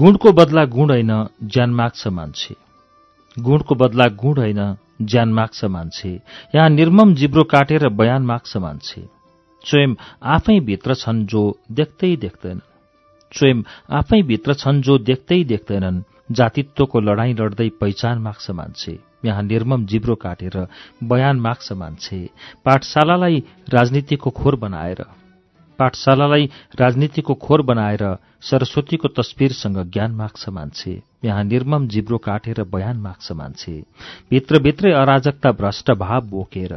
गुणको बदला गुण होइन ज्यान माग्छ मान्छे। गुणको बदला गुण होइन ज्यान माग्छ मान्छे। यहाँ निर्मम जिब्रो काटेर बयान माग्छ मान्छे। स्वयं आफै भित्र छन् जो देख्दै देख्दैनन्। स्वयं आफै भित्र छन् जो देख्दै देख्दैनन्। जातित्वको लडाईँ लड्दै पहिचान माग्छ मान्छे। यहाँ निर्मम जिब्रो काटेर बयान माग्छ मान्छे। पाठशालालाई राजनीतिको खोर बनाएर। पाठशालालाई राजनीतिको खोर बनाएर सरस्वतीको तस्विरसँग ज्ञान माग्छ मान्छे। यहाँ निर्मम जिब्रो काटेर बयान माग्छ मान्छे। भित्रभित्रै अराजकता भ्रष्ट भाव बोकेर।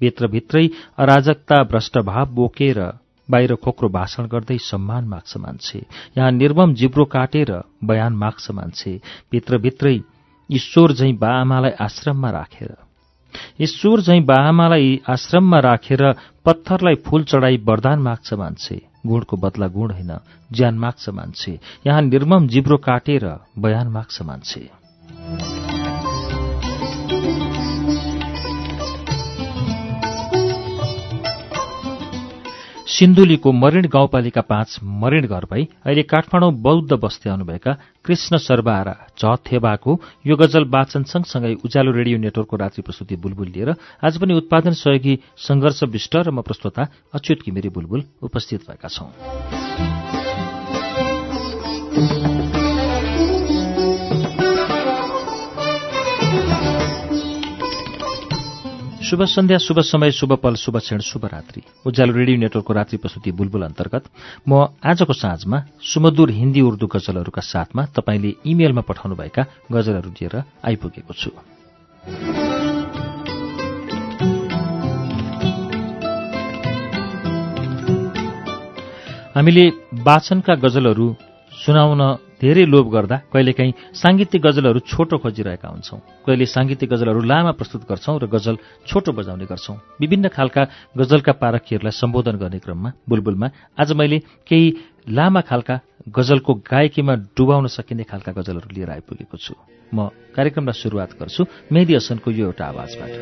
भित्रभित्रै अराजकता भ्रष्ट भाव बोकेर बाहिर खोक्रो भाषण गर्दै सम्मान माग्छ मान्छे। यहाँ निर्मम जिब्रो काटेर बयान माग्छ मान्छे। भित्रभित्रै ईश्वर झैं बाआमालाई आश्रममा राखेर। ईश्वर झैं बाआमालाई आश्रममा राखेर पत्थरलाई फूल चढाई वरदान माग्छ मान्छे। गुणको बदला गुण होइन ज्यान माग्छ मान्छे। यहाँ निर्मम जिब्रो काटेर बयान माग्छ मान्छे। सिन्धुलीको मरिण गाउँपालिका पाँच मरिण घर भई अहिले काठमाडौँ बौद्ध बस्दै आउनुभएका कृष्ण झ थेबाको यो गजल वाचन सँगसँगै उज्यालो रेडियो नेटवर्कको रात्रि प्रस्तुति बुलबुल लिएर आज पनि उत्पादन सहयोगी संघर्ष विष्ट र म प्रस्तोता अच्युत घिमिरे बुलबुल उपस्थित भएका छौं। शुभ सन्ध्या शुभ समय शुभ पल शुभ क्षण शुभ रात्रि। उज्यालो रेडियो नेटवर्कको रात्रि प्रस्तुति बुलबुल अन्तर्गत। म आजको साँझमा सुमधुर हिन्दी उर्दू गजलहरूका साथमा तपाईँले इमेलमा पठाउनुभएका गजलहरू लिएर आइपुगेको छु। हामीले वाचनका गजलहरू सुनाउन धेरै लोभ गर्दा कहिलेकाहीँ साङ्गीतिक गजलहरू छोटो खोजिरहेका हुन्छौँ। कहिले साङ्गीतिक गजलहरू लामा प्रस्तुत गर्छौं र गजल छोटो बजाउने गर्छौं। विभिन्न खालका गजलका पारखीहरूलाई सम्बोधन गर्ने क्रममा बुलबुलमा आज मैले केही लामा खालका गजलको गायकीमा डुबाउन सकिने खालका गजलहरू लिएर आइपुगेको छु। म कार्यक्रमलाई सुरुवात गर्छु। मेहदी हसनको यो एउटा आवाजबाट।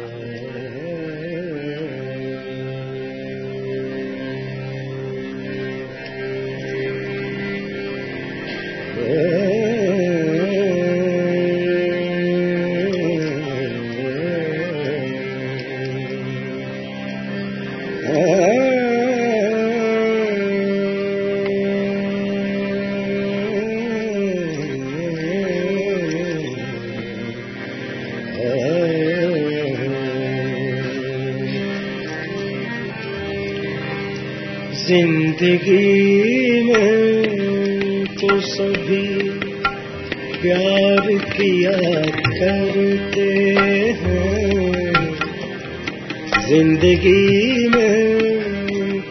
زندگی میں تو سبھی پیار کیا کرتے ہیں۔ زندگی میں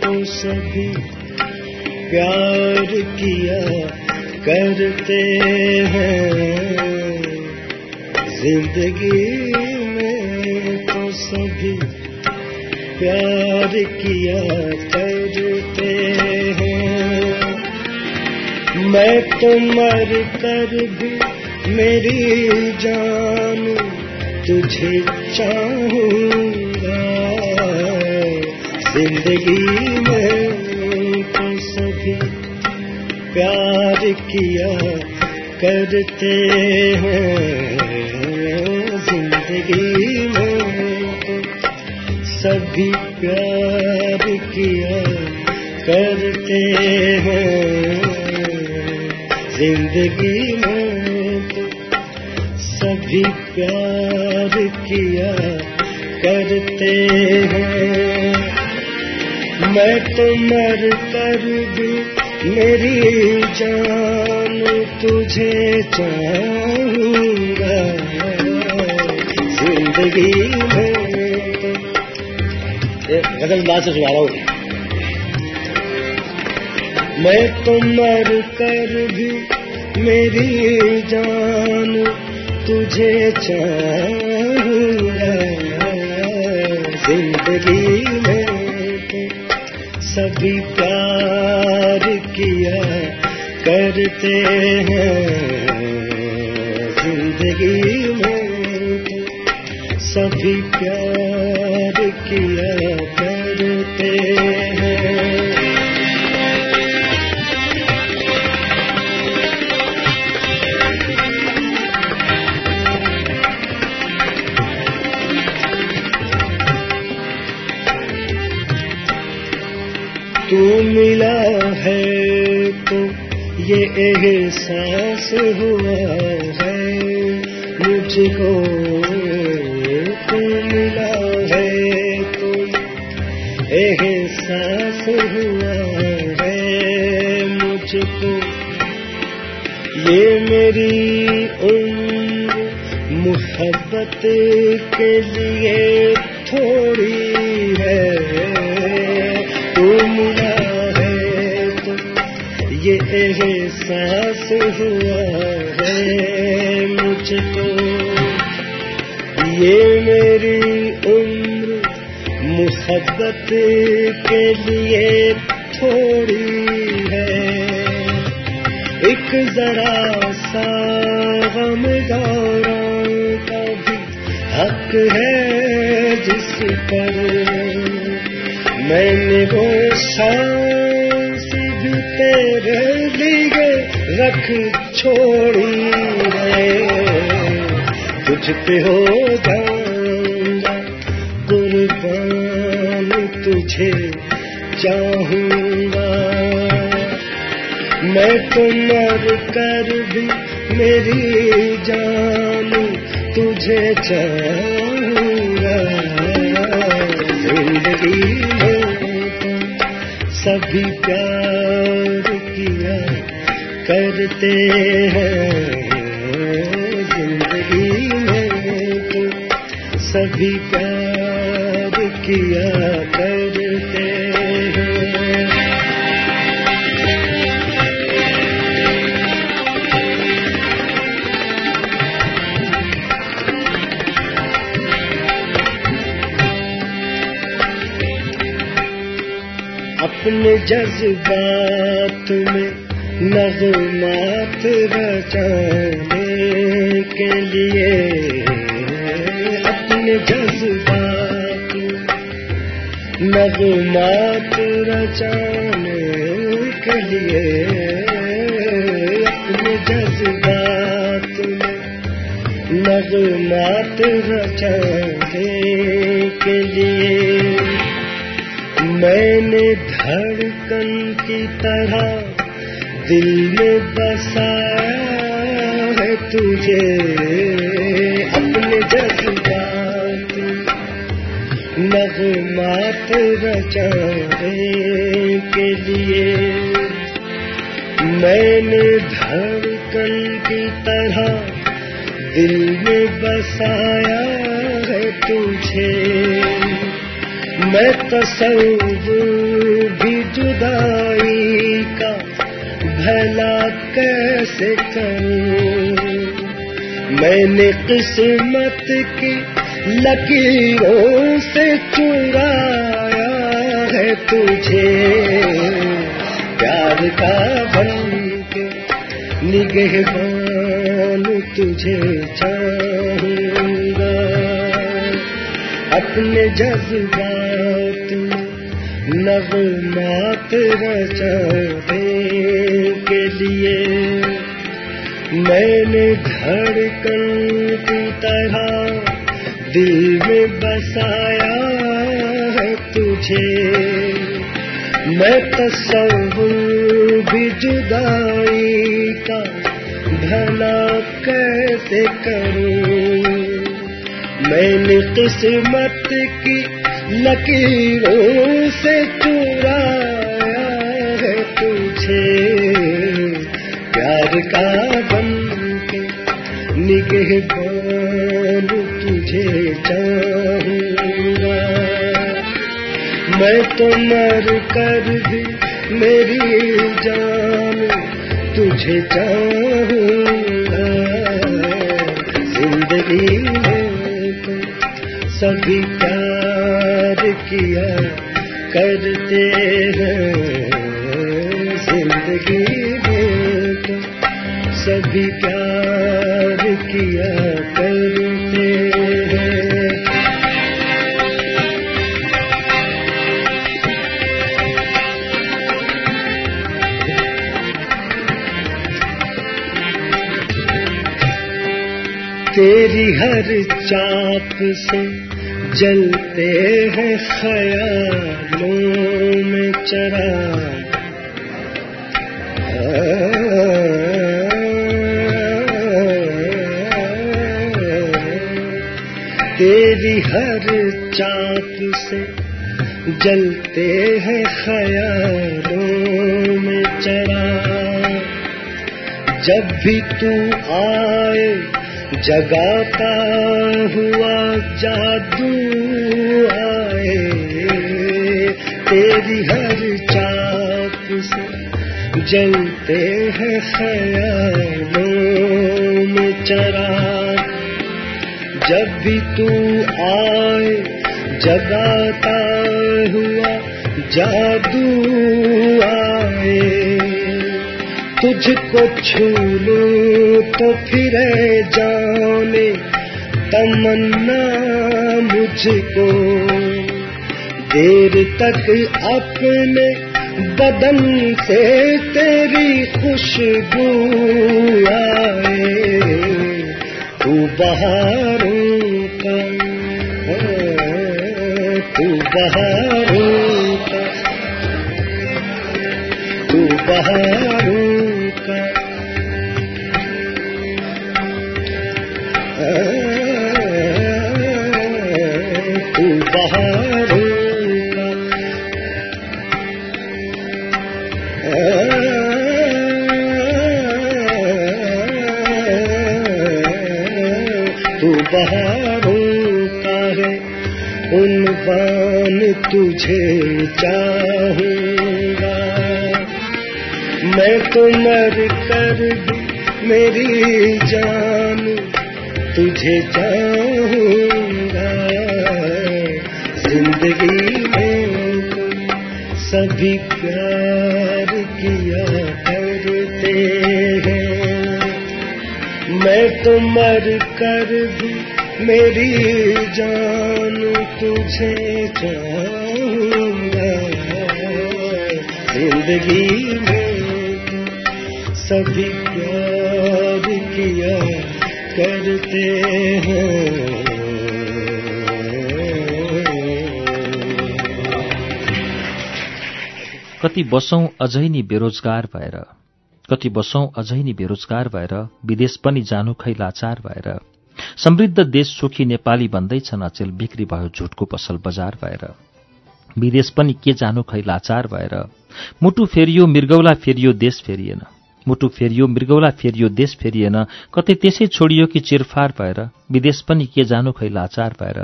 تو سبھی پیار کیا کرتے ہیں۔ زندگی میں تو سبھی پیار کیا کرتے میں تو مر کر بھی میری جان تجھے چاہوں گا۔ زندگی میں تو سبھی پیار کیا کرتے ہیں۔ زندگی میں سبھی پیار کیا کرتے ہیں۔ زندگی میں سبھی پیار کیا کرتے ہیں۔ میں تو مر کر بھی میری جان تجھے چاہوں گا۔ زندگی میں غزل بات سے سنا رہا ہوں۔ میں تو مر کر بھی میری جان تجھے زندگی میں سبھی پیار کیا کرتے ہیں۔ زندگی میں سبھی پیار کیا احساس ہوا ہے، مجھ کو تو ملا ہے۔ تو احساس ہوا ہے، مجھ کو۔ یہ میری عمر، محبت کے لیے احساس ہوا ہے مجھ کو۔ یہ میری عمر محبت کے لیے تھوڑی ہے۔ ایک ذرا سا غم گوروں کا بھی حق ہے جس پر میں نے وہ سانس رکھ چھوڑی ہے۔ تجھ پہ ہو جاؤں گا، قربان تجھے چاہوں گا۔ میں تو مر کر بھی میری جان تجھے چاہوں گا۔ زندگی میں سبھی پیار کرتے ہیں۔ زندگی میں تو سبھی پیار کیا کرتے ہیں اپنے جذبات میں نغمات رچانے کے لیے اپنے جذبات نغمات رچانے کے لیے اپنے جذبات نغمات رچانے کے لیے میں نے دھڑکن کی طرح دل میں بسایا ہے تجھے، اپنے جذبات، نغمات رچانے کے لیے۔ میں نے دھڑکن کی طرح دل میں بسایا ہے تجھے۔ میں تصور بھی جدائی کا بھلا کیسے کروں؟ میں نے قسمت کی لکیروں سے چرایا ہے تجھے۔ پیار کا بن کے نگہبان تجھے چاہوں گا۔ اپنے جذبات نغمات رچانے کے لیے میں نے دھڑکن کی طرح دل میں بسایا ہے تجھے۔ میں تصور بھی جدائی کا بھلا کیسے کروں؟ میں نے قسمت کی لکیروں سے چرایا ہے تجھے۔ پیار کا بن کے نگہ بان تجھے چاہوں گا میں تو مر کر بھی میری جان تجھے چاہوں گا زندگی میں تو سبھی پیار کیا کرتے ہیں زندگی سبھی پیار کیا کرتے ہیں۔ تیری ہر چاپ سے جلتے ہیں خیالوں میں چرا ہر چاپ سے جلتے ہیں خیالوں میں چرا۔ جب بھی تو آئے، جگاتا ہوا جادو آئے۔ تیری ہر چاپ سے جلتے ہیں خیالوں میں چرا۔ جب بھی تو آئے جگاتا ہوا جادو آئے۔ تجھ کو چھو لوں تو پھر جانے، تمنا مجھ کو۔ دیر تک اپنے بدن سے تیری خوشبو آئے۔ تو بہاروں کا تو بہاروں کا تو بہاروں عنوان تجھے چاہوں گا۔ میں تو مر کر بھی میری جان تجھے چاہوں گا۔ زندگی میں سبھی پیار کیا کرتے ہیں۔ میں تو مر کر بھی मेरी जान तुझे चाहूंगा। जिंदगी में सभी प्यार किया करते हैं। कति बसौं अझै नि बेरोजगार भएर कति बसौं अझै नि बेरोजगार भएर विदेश पनि जानु खै लाचार भएर समृद्ध देश सुखी नेपाली भन्दैछन् अचेल बिक्री भयो झुटको पसल बजार भएर। विदेश पनि के जानु खै लाचार भएर। मुटु फेरियो मृगौला फेरियो देश फेरिएन। मुटु फेरियो मृगौला फेरियो देश फेरिएन। कतै त्यसै छोडियो कि चिरफार भएर। विदेश पनि के जानु खै लाचार भएर।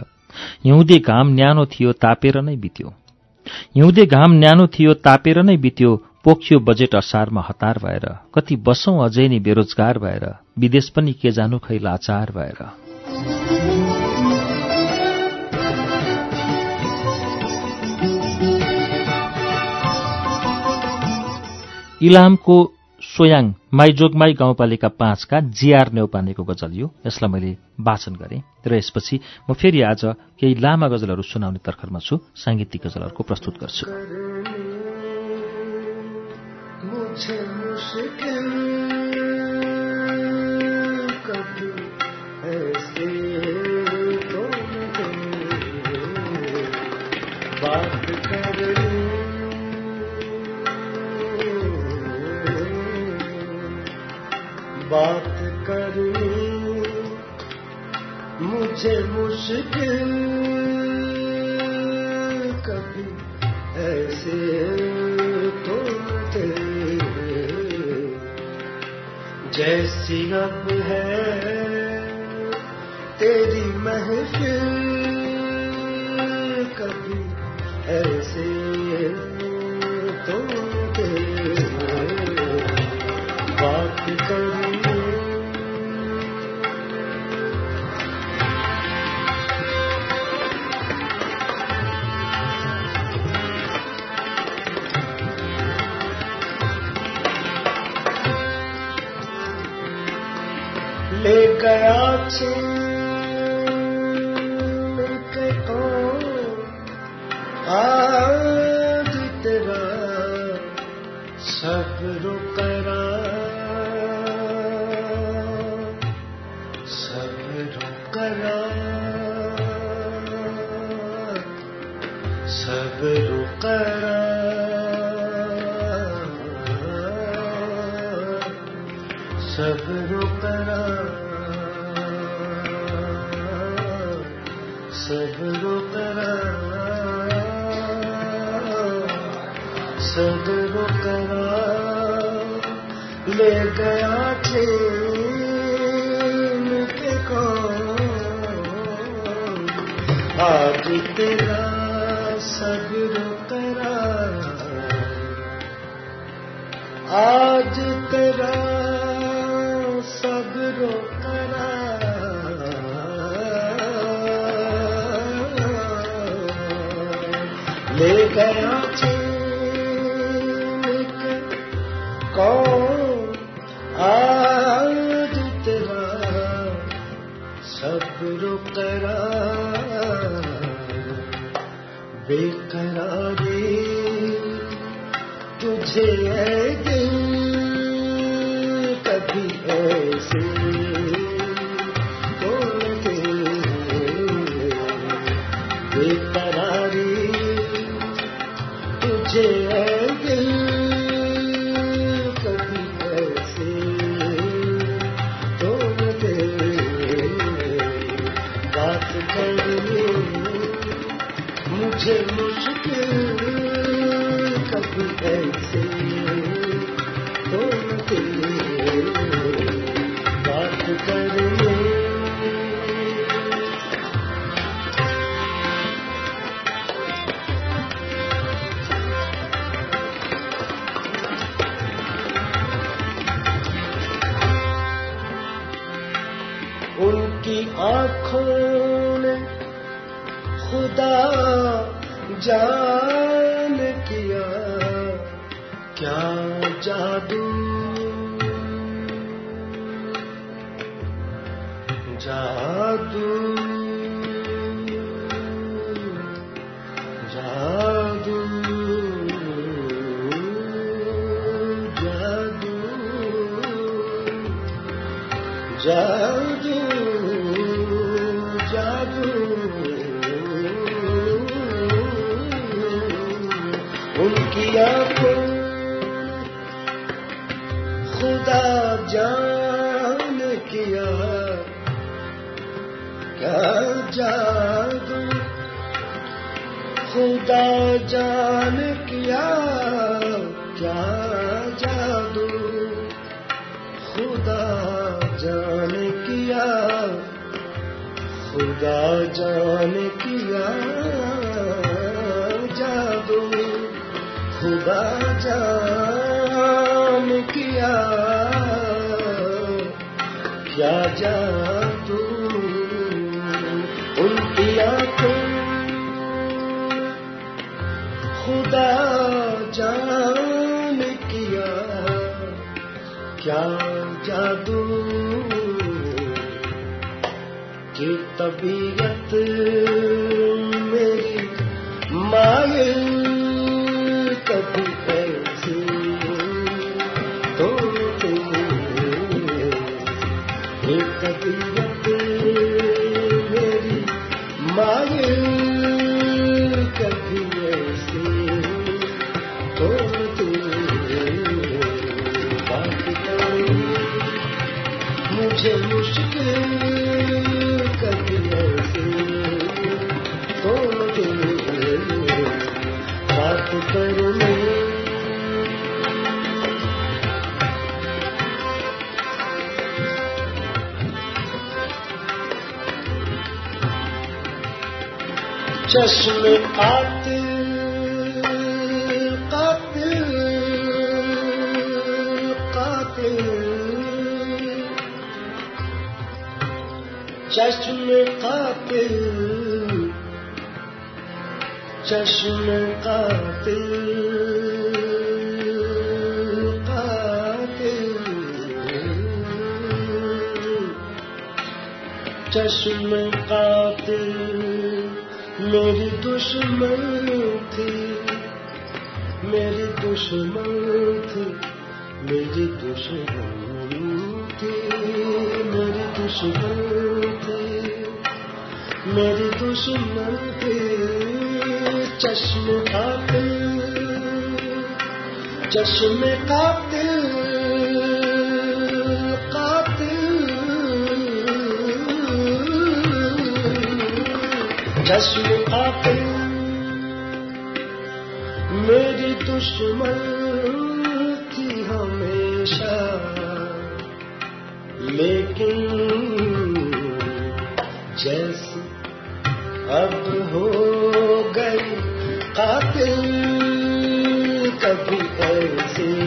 हिउँदे घाम न्यानो थियो तापेर नै बित्यो। हिउँदे घाम न्यानो थियो तापेर नै बित्यो। पोखियो बजेट असारमा हतार भएर कति बसौँ अझै नै बेरोजगार भएर विदेश पनि के जानु खै लाचार भएर। इलामको सोयाङ माइजोगमाई गाउँपालिका पाँचका जिआर नेौपानेको गजल यो। यसलाई मैले वाचन गरेँ र यसपछि म फेरि आज केही लामा गजलहरू सुनाउने तर्खरमा छु। साङ्गीतिक गजलहरूको प्रस्तुत गर्छु। کچھ کبھی ایسے تو بات کر کر مجھے مشکل کبھی ایسے جی سی ریری محفل सगरो तेरा आज तेरा सगरो तेरा ले गया कौन आज तेरा सब रुक रहा बेकरारे तुझे दे जा خدا جان کیا کیا جان ان کی آنکھوں خدا جان کیا کیا جادو؟ کی طبیعت چشم قاتل قاتل قاتل۔ چشم قاتل چشم قاتل۔ چشم قاتل۔ میری دشمن تھی، میری دشمن تھی، میری دشمن تھی، میری دشمن تھی، میری دشمن تھی، چشم قاتل چشم قاتل قاتل چشم میری دشمن تھی ہمیشہ۔ لیکن جیسے اب ہو گئی قاتل کبھی ایسے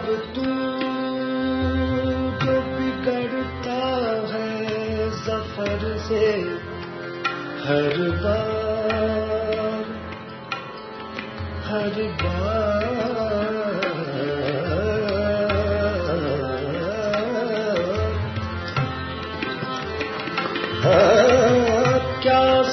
ਹਰ ਬਾਰ ਹਰ ਬਾਰ ਕਿਆ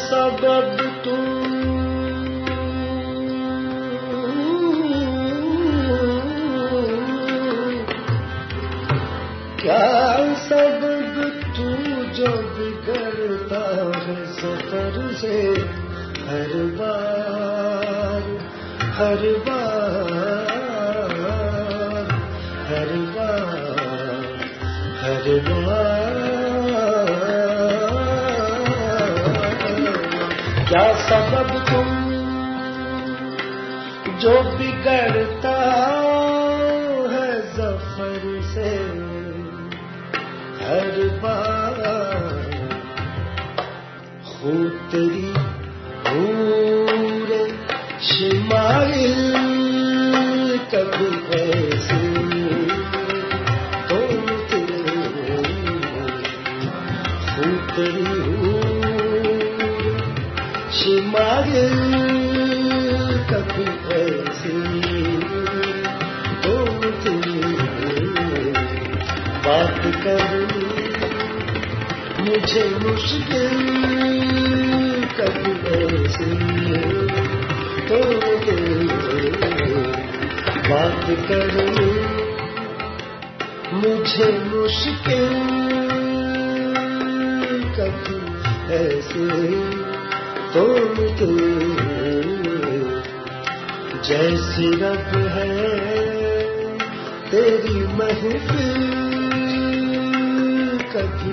ਸਬਬ ਤੂੰ ਜੋ से हर बार हर बार हर बार हर बार क्या सबब तुम जो बिगड़ مجھے مشکل کبھی ایسے ہوتے بات کروں مجھے مشکل کبھی ایسے ہوتے جیسی رب ہے۔ تیری محفل کبھی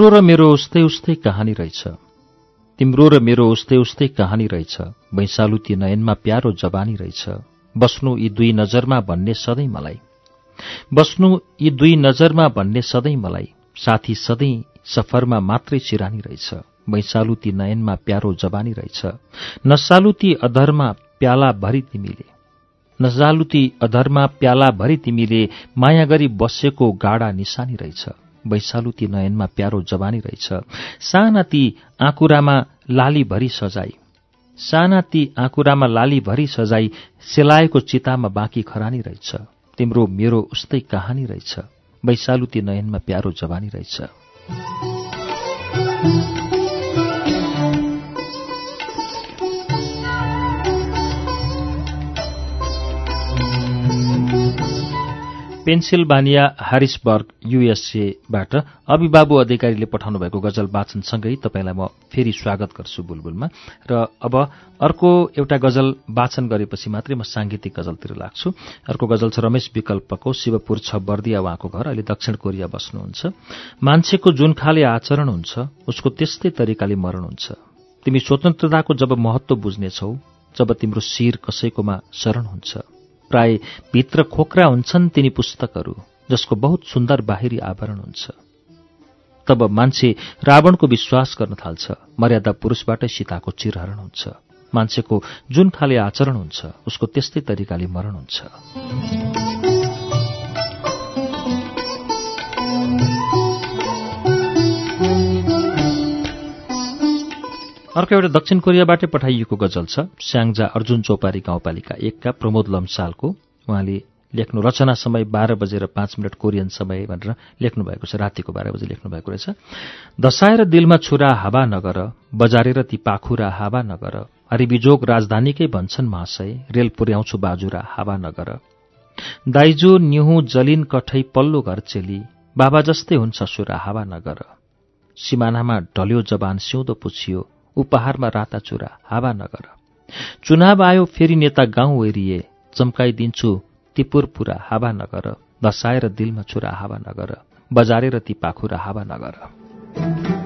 तिम्रो र मेरो उस्तै उस्तै कहानी रहेछ। तिम्रो र मेरो उस्तै उस्तै कहानी रहेछ। वैशालु ती नयनमा प्यारो जवानी रहेछ। बस्नु यी दुई नजरमा भन्ने सधैँ मलाई। बस्नु यी दुई नजरमा भन्ने सधैँ मलाई। साथी सधैँ सफरमा मात्रै सिरानी रहेछ। वैशालु ती नयनमा प्यारो जवानी रहेछ। नसालु ती अधरमा प्याला भरि तिमीले। नजालु ती अधरमा प्याला भरि तिमीले माया गरी बसेको गाडा निशानी रहेछ। वैशालु ती नयनमा प्यारो जवानी रहेछ। साना ती आँकुरामा लाली भरि सजाई। साना ती आँकुरामा लाली भरि सजाई सेलाएको चितामा बाँकी खरानी रहेछ। तिम्रो मेरो उस्तै कहानी रहेछ। वैशालु ती नयनमा प्यारो जवानी रहेछ। पेन्सिल्भानिया ह्यारिसबर्ग युएसएबाट अभिबाबु अधिकारीले पठाउनु भएको गजल वाचनसँगै तपाईँलाई म फेरि स्वागत गर्छु बुलबुलमा। र अब अर्को एउटा गजल वाचन गरेपछि मात्रै म साङ्गीतिक गजलतिर लाग्छु। अर्को गजल छ रमेश विकल्पको शिवपुर छ बर्दिया उहाँको घर अहिले दक्षिण कोरिया बस्नुहुन्छ। मान्छेको जुन खाले आचरण हुन्छ उसको त्यस्तै तरिकाले मरण हुन्छ। तिमी स्वतन्त्रताको जब महत्व बुझ्नेछौ जब तिम्रो शिर कसैकोमा शरण हुन्छ। प्राय भित्र खोक्रा हुन्छन् तिनी पुस्तकहरू जसको बहुत सुन्दर बाहिरी आवरण हुन्छ। तब मान्छे रावणको विश्वास गर्न थाल्छ मर्यादा पुरुषबाटै सीताको चिरहरण हुन्छ। मान्छेको जुन खाले आचरण हुन्छ उसको त्यस्तै तरिकाले मरण हुन्छ। अर्को एउटा दक्षिण कोरियाबाटै पठाइएको गजल छ। स्याङ्जा अर्जुन चौपारी गाउँपालिका एकका प्रमोद लम्सालको। उहाँले लेख्नु रचना समय बाह्र बजेर पाँच मिनट कोरियन समय भनेर लेख्नु भएको छ। रातिको बाह्र बजे लेख्नु भएको रहेछ। दसाएर दिलमा छुरा हावा नगर बजारेर ती पाखुरा हावा नगर। हरिबिजोग राजधानीकै भन्छन् महाशय रेल पुर्याउँछु बाजुरा हावा नगर। दाइजो न्युहु जलिन कठै पल्लो घर चेली बाबा जस्तै हुन्छ ससुरा हावा नगर। सिमानामा ढल्यो जबान सिउँदो पुछियो उपहारमा राता चुरा हावा नगर चुनाव आयो फेरि नेता गाउँ एरिए चम्काइदिन्छु तिपुर पुरा हावा नगर बसाएर दिलमा छुरा हावा नगर बजारेर ती पाखुरा हावा नगर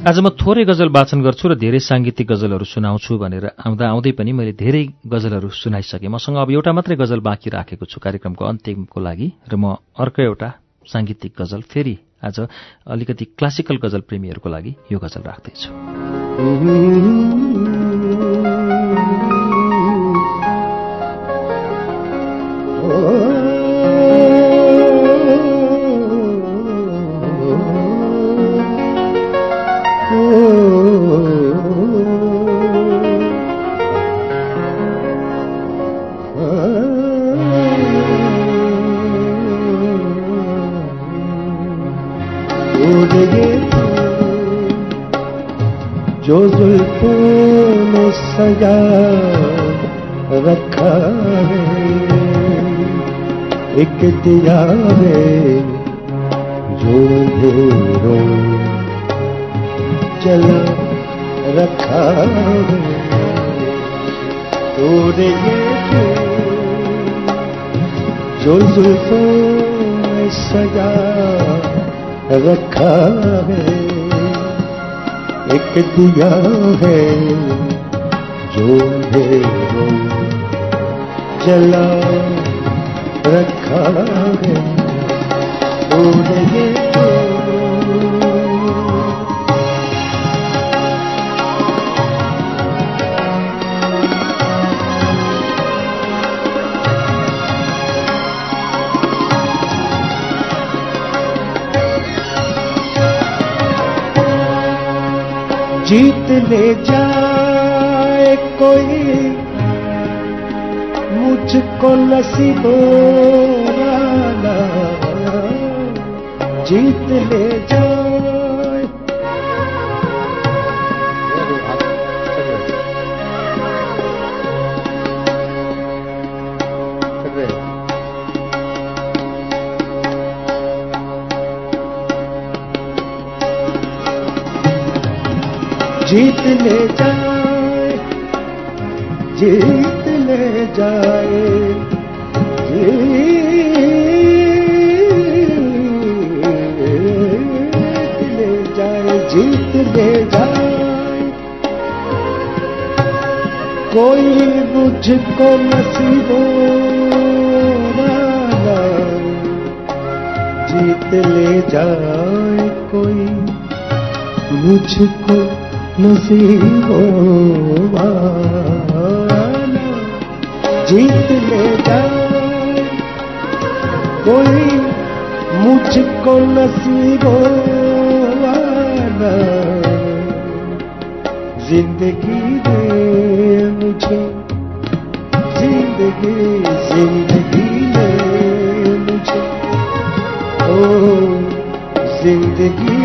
आज म थोरै गजल वाचन गर्छु र धेरै साङ्गीतिक गजलहरू सुनाउँछु भनेर आउँदा आउँदै पनि मैले धेरै गजलहरू सुनाइसकेँ। मसँग अब एउटा मात्रै गजल बाँकी राखेको छु कार्यक्रमको अन्त्यको लागि र म अर्को एउटा साङ्गीतिक गजल फेरि आज अलिकति क्लासिकल गजल प्रेमीहरूको लागि यो गजल राख्दैछु। زلفوں سجا رکھا ہے۔ ایک دیا ہے جو دھیروں چلا رکھا ہے۔ تو جو زلفوں سجا رکھا ہے۔ ایک دیا ہے جو اندھیروں جلا رکھا ہے۔ اور یہ جیت لے جائے کوئی مجھ کو نصیب والا جیت لے جائے जीत ले जाए जीत ले जाए जीत ले जाए जीत ले जाए। कोई मुझको नसीबों जीत ले जाए कोई मुझको نصیب جیت لے جا کوئی مجھ کو نصیب زندگی دے مجھے زندگی زندگی دے مجھے او زندگی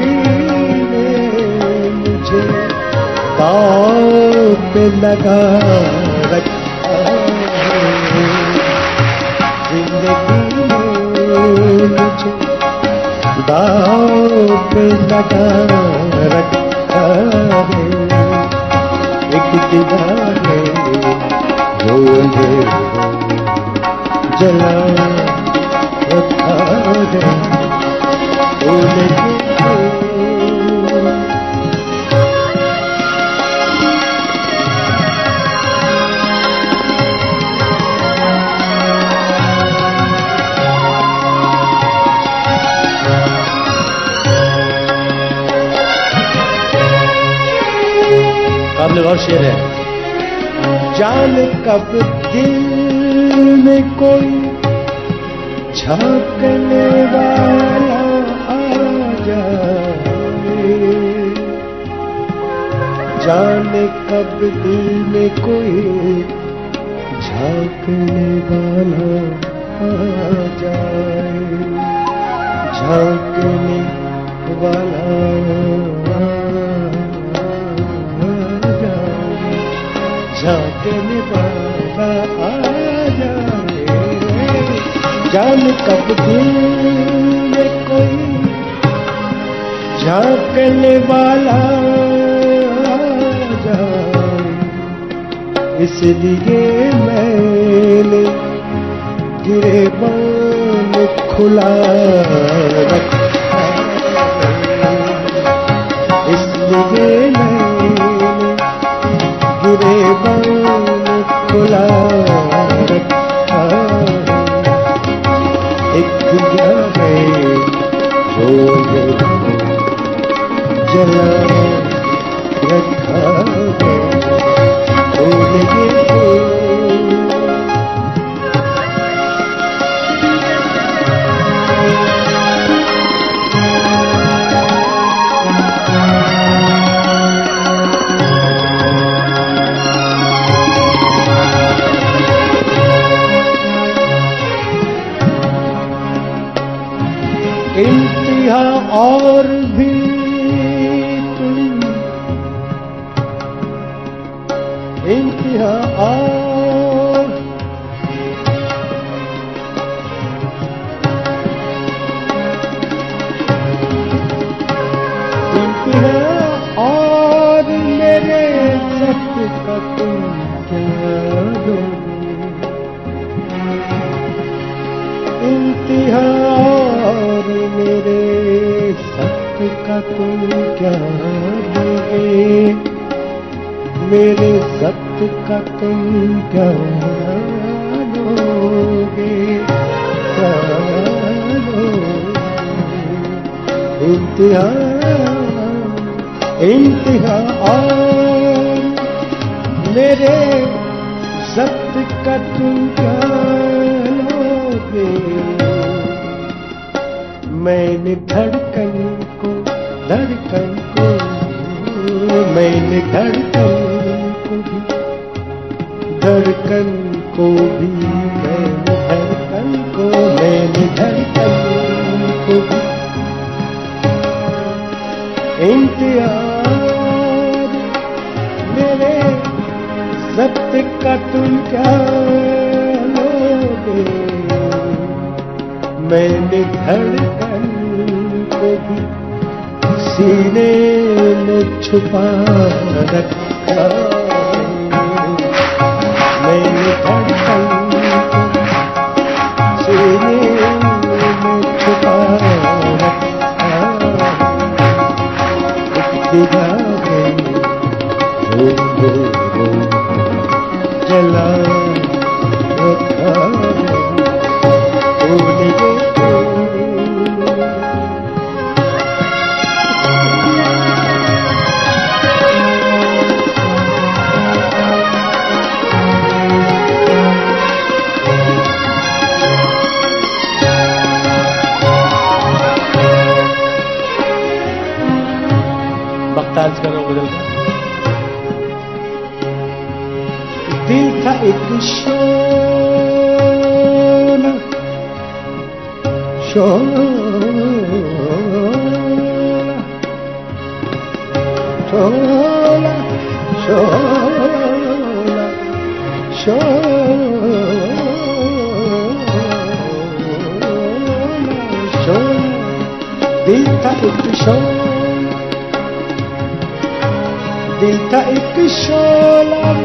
پاؤں پہ لگا رکھا زندگی لگا رکھا جلا رکھا ہے۔ اور شعر ہے۔ جان کب دل میں کوئی جھانکنے والا آ جان کب دل میں کوئی جھانکنے والا آ جھانکنے والا تیرے بابا آ جائے جان کب دے کوئی جھانکنے والا اس لیے میں گرے بان کھلا رکھا۔ اس لیے میں گرے بان जला। ہاں اور بھی इंतजार मेरे सत्य का तुम क्या लोगे? मैंने धड़कन को भी सीने में छुपा Chola, chola, chola, chola, chola, Delta et chola, Delta et chola.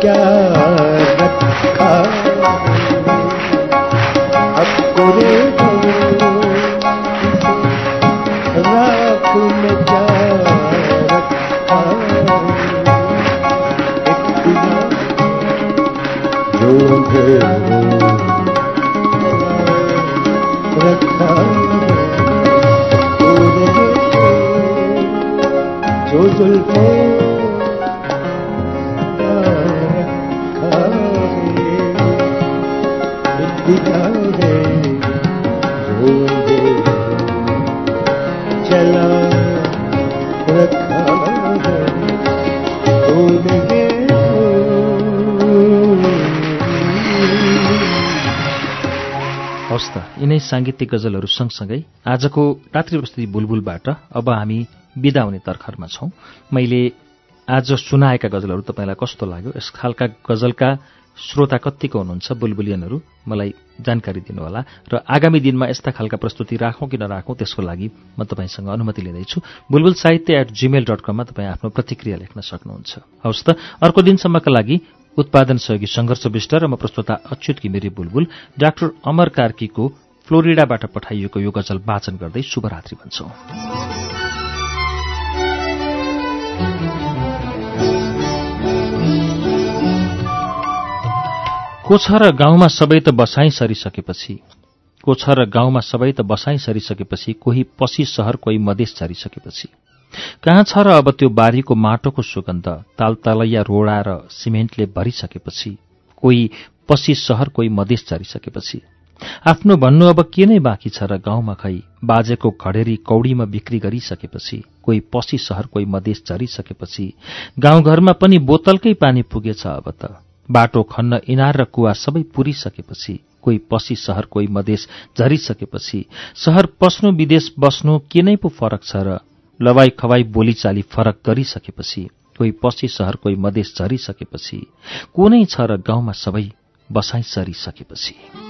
प्यार साङ्गीतिक गजलहरू सँगसँगै आजको रात्रि बस्ती बुलबुलबाट अब हामी बिदा हुने तर्खरमा छौं। मैले आज सुनाएका गजलहरू तपाईँलाई कस्तो लाग्यो? यस खालका गजलका श्रोता कत्तिको हुनुहुन्छ? बुलबुलियनहरू मलाई जानकारी दिनुहोला। र आगामी दिनमा यस्ता खालका प्रस्तुति राखौँ कि नराखौँ त्यसको लागि म तपाईँसँग अनुमति लिँदैछु। बुलबुल साहित्य एट जीमेल डट कममा तपाईँ आफ्नो प्रतिक्रिया लेख्न सक्नुहुन्छ। हवस् त अर्को दिनसम्मका लागि उत्पादन सहयोगी सङ्घर्ष विष्ट र म प्रस्तुता अच्युत घिमिरे बुलबुल। डाक्टर अमर कार्कीको फ्लोरिडाबाट पठाइएको यो गजल वाचन गर्दै शुभरात्रि भन्छौं। को छ र गाउँमा सबै त बसाइ सरिसकेपछि? को र गाउँमा सबै त बसाइ सरिसकेपछि? कोही पसी सहर कोही मधेस झरिसकेपछि। कहाँ छ र अब त्यो बारीको माटोको सुगन्ध तालतलैया रोडा र सिमेन्टले भरिसकेपछि? कोही पसी सहर कोही मधेस झरिसकेपछि। आफ्नो भन्नु अब के नै बाँकी छ र गाउँमा खै? बाजेको घडेरी कौडीमा बिक्री गरिसकेपछि कोही पसी सहर कोही मधेस झरिसकेपछि गाउँघरमा पनि बोतलकै पानी पुगेछ अब त। बाटो खन्न इनार र कुवा सबै पुरिसकेपछि कोही पसी सहर कोही मधेस झरिसकेपछि सहर पस्नु विदेश बस्नु के नै पो फरक छ र लवाई खवाई बोलीचाली फरक गरिसकेपछि कोही पसी सहर कोही मधेस झरिसकेपछि को नै छ र गाउँमा सबै बसाइ सरिसकेपछि